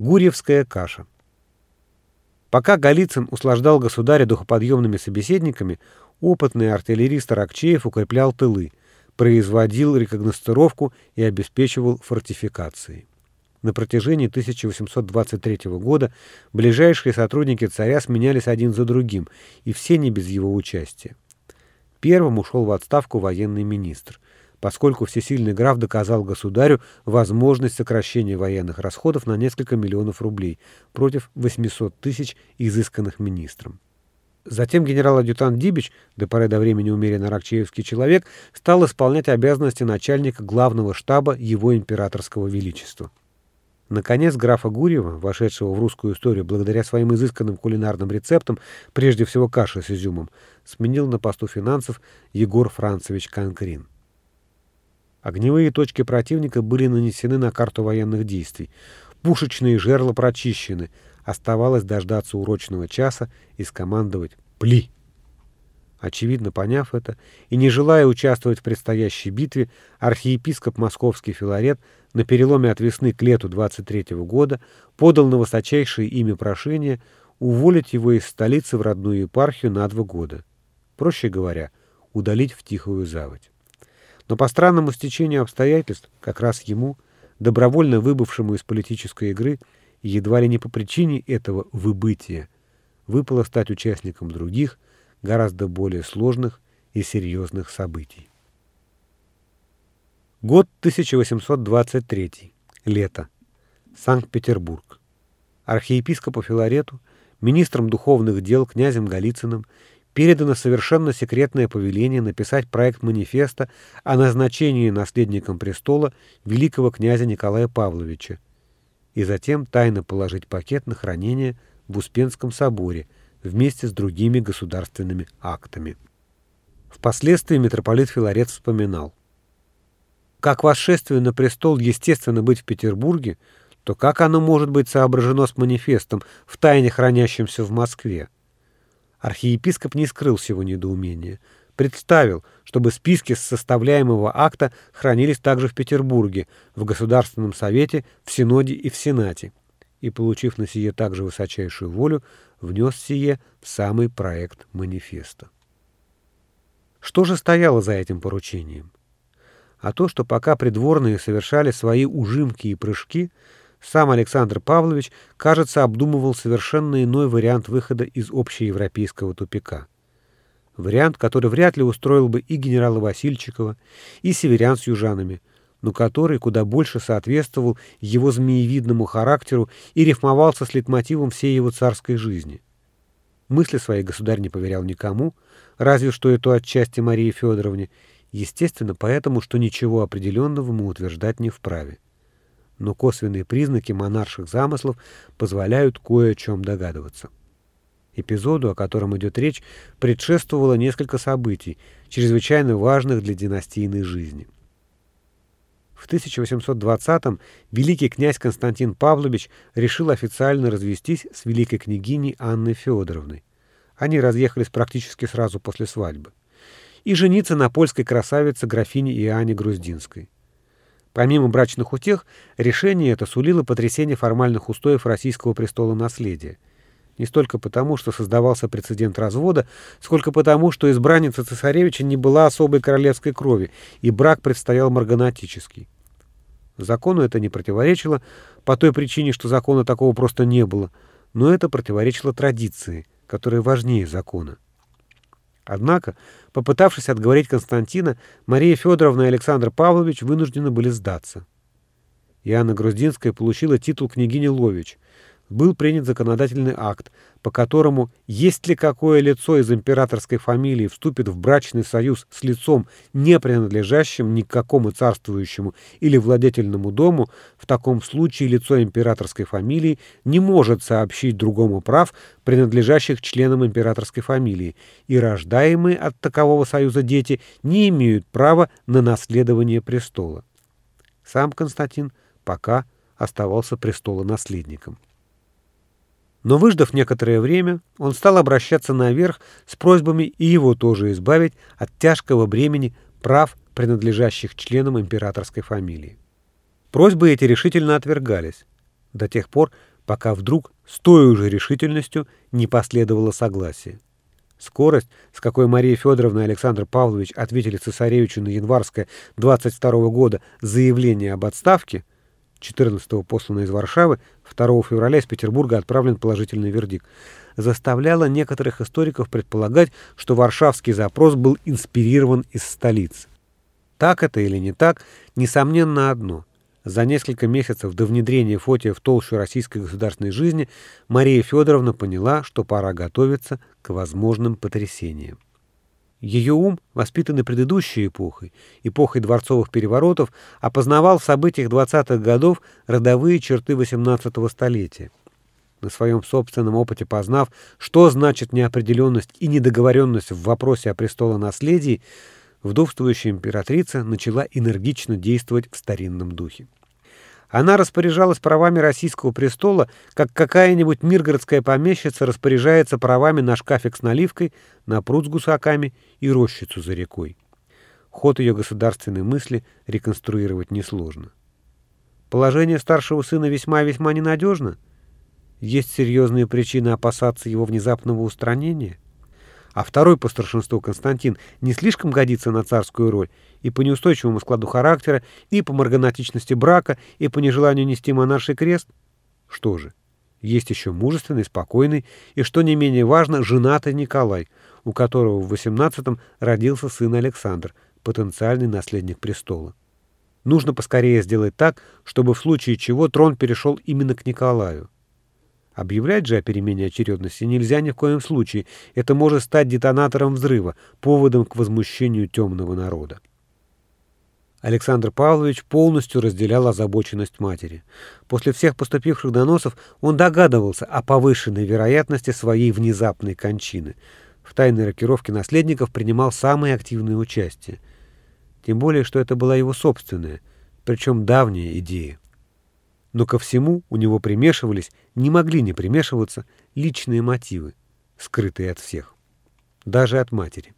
Гурьевская каша. Пока Голицын услаждал государя духоподъемными собеседниками, опытный артиллерист Аракчеев укреплял тылы, производил рекогностировку и обеспечивал фортификации. На протяжении 1823 года ближайшие сотрудники царя сменялись один за другим, и все не без его участия. Первым ушел в отставку военный министр, поскольку всесильный граф доказал государю возможность сокращения военных расходов на несколько миллионов рублей против 800 тысяч изысканных министром. Затем генерал-адъютант Дибич, до поры до времени умеренно ракчеевский человек, стал исполнять обязанности начальника главного штаба его императорского величества. Наконец, графа Гурьева, вошедшего в русскую историю благодаря своим изысканным кулинарным рецептам, прежде всего каши с изюмом, сменил на посту финансов Егор Францевич Конкрин. Огневые точки противника были нанесены на карту военных действий. Пушечные жерла прочищены. Оставалось дождаться урочного часа и скомандовать «Пли!». Очевидно, поняв это, и не желая участвовать в предстоящей битве, архиепископ Московский Филарет на переломе от весны к лету 23 -го года подал на высочайшее имя прошение уволить его из столицы в родную епархию на два года. Проще говоря, удалить в Тихую Заводь. Но по странному стечению обстоятельств, как раз ему, добровольно выбывшему из политической игры, едва ли не по причине этого выбытия, выпало стать участником других – гораздо более сложных и серьезных событий. Год 1823. Лето. Санкт-Петербург. Архиепископу Филарету, министром духовных дел князем Голицыным, передано совершенно секретное повеление написать проект манифеста о назначении наследником престола великого князя Николая Павловича и затем тайно положить пакет на хранение в Успенском соборе – вместе с другими государственными актами. Впоследствии митрополит Филарет вспоминал. Как восшествие на престол естественно быть в Петербурге, то как оно может быть соображено с манифестом, в тайне хранящимся в Москве? Архиепископ не скрыл всего недоумения. Представил, чтобы списки с составляемого акта хранились также в Петербурге, в Государственном Совете, в Синоде и в Сенате и, получив на сие также высочайшую волю, внес сие в самый проект манифеста. Что же стояло за этим поручением? А то, что пока придворные совершали свои ужимки и прыжки, сам Александр Павлович, кажется, обдумывал совершенно иной вариант выхода из общеевропейского тупика. Вариант, который вряд ли устроил бы и генерала Васильчикова, и северян с южанами, но который куда больше соответствовал его змеевидному характеру и рифмовался с литмотивом всей его царской жизни. Мысли своей государь не поверял никому, разве что эту отчасти Марии Федоровне, естественно, поэтому, что ничего определенного мы утверждать не вправе. Но косвенные признаки монарших замыслов позволяют кое о чем догадываться. Эпизоду, о котором идет речь, предшествовало несколько событий, чрезвычайно важных для династийной жизни. В 1820-м великий князь Константин Павлович решил официально развестись с великой княгиней Анной Федоровной. Они разъехались практически сразу после свадьбы. И жениться на польской красавице графине Иоанне Груздинской. Помимо брачных утех, решение это сулило потрясение формальных устоев российского престола наследия – не столько потому, что создавался прецедент развода, сколько потому, что избранница цесаревича не была особой королевской крови, и брак предстоял марганатический. Закону это не противоречило, по той причине, что закона такого просто не было, но это противоречило традиции, которая важнее закона. Однако, попытавшись отговорить Константина, Мария Федоровна и Александр Павлович вынуждены были сдаться. Иоанна Груздинская получила титул княгини Лович – был принят законодательный акт, по которому, если какое лицо из императорской фамилии вступит в брачный союз с лицом, не принадлежащим ни к какому царствующему или владетельному дому, в таком случае лицо императорской фамилии не может сообщить другому прав, принадлежащих членам императорской фамилии, и рождаемые от такового союза дети не имеют права на наследование престола. Сам Константин пока оставался престолонаследником. Но выждав некоторое время, он стал обращаться наверх с просьбами и его тоже избавить от тяжкого бремени прав, принадлежащих членам императорской фамилии. Просьбы эти решительно отвергались, до тех пор, пока вдруг с той же решительностью не последовало согласие. Скорость, с какой Мария Федоровна и Александр Павлович ответили цесаревичу на январское 22 года заявление об отставке, 14-го послано из Варшавы, 2 февраля из Петербурга отправлен положительный вердикт, заставляло некоторых историков предполагать, что варшавский запрос был инспирирован из столицы. Так это или не так, несомненно одно. За несколько месяцев до внедрения Фотия в толщу российской государственной жизни Мария Федоровна поняла, что пора готовиться к возможным потрясениям. Ее ум, воспитанный предыдущей эпохой, эпохой дворцовых переворотов, опознавал в событиях 20-х годов родовые черты 18-го столетия. На своем собственном опыте познав, что значит неопределенность и недоговоренность в вопросе о престолонаследии, вдовствующая императрица начала энергично действовать в старинном духе. Она распоряжалась правами российского престола, как какая-нибудь миргородская помещица распоряжается правами на шкафик с наливкой, на пруд с гусаками и рощицу за рекой. Ход ее государственной мысли реконструировать несложно. Положение старшего сына весьма-весьма ненадежно. Есть серьезные причины опасаться его внезапного устранения – а второй по старшинству Константин не слишком годится на царскую роль и по неустойчивому складу характера, и по марганатичности брака, и по нежеланию нести монарший крест? Что же, есть еще мужественный, спокойный и, что не менее важно, женатый Николай, у которого в 18-м родился сын Александр, потенциальный наследник престола. Нужно поскорее сделать так, чтобы в случае чего трон перешел именно к Николаю. Объявлять же о перемене очередности нельзя ни в коем случае. Это может стать детонатором взрыва, поводом к возмущению темного народа. Александр Павлович полностью разделял озабоченность матери. После всех поступивших доносов он догадывался о повышенной вероятности своей внезапной кончины. В тайной рокировке наследников принимал самое активное участие. Тем более, что это была его собственная, причем давняя идея. Но ко всему у него примешивались, не могли не примешиваться, личные мотивы, скрытые от всех, даже от матери.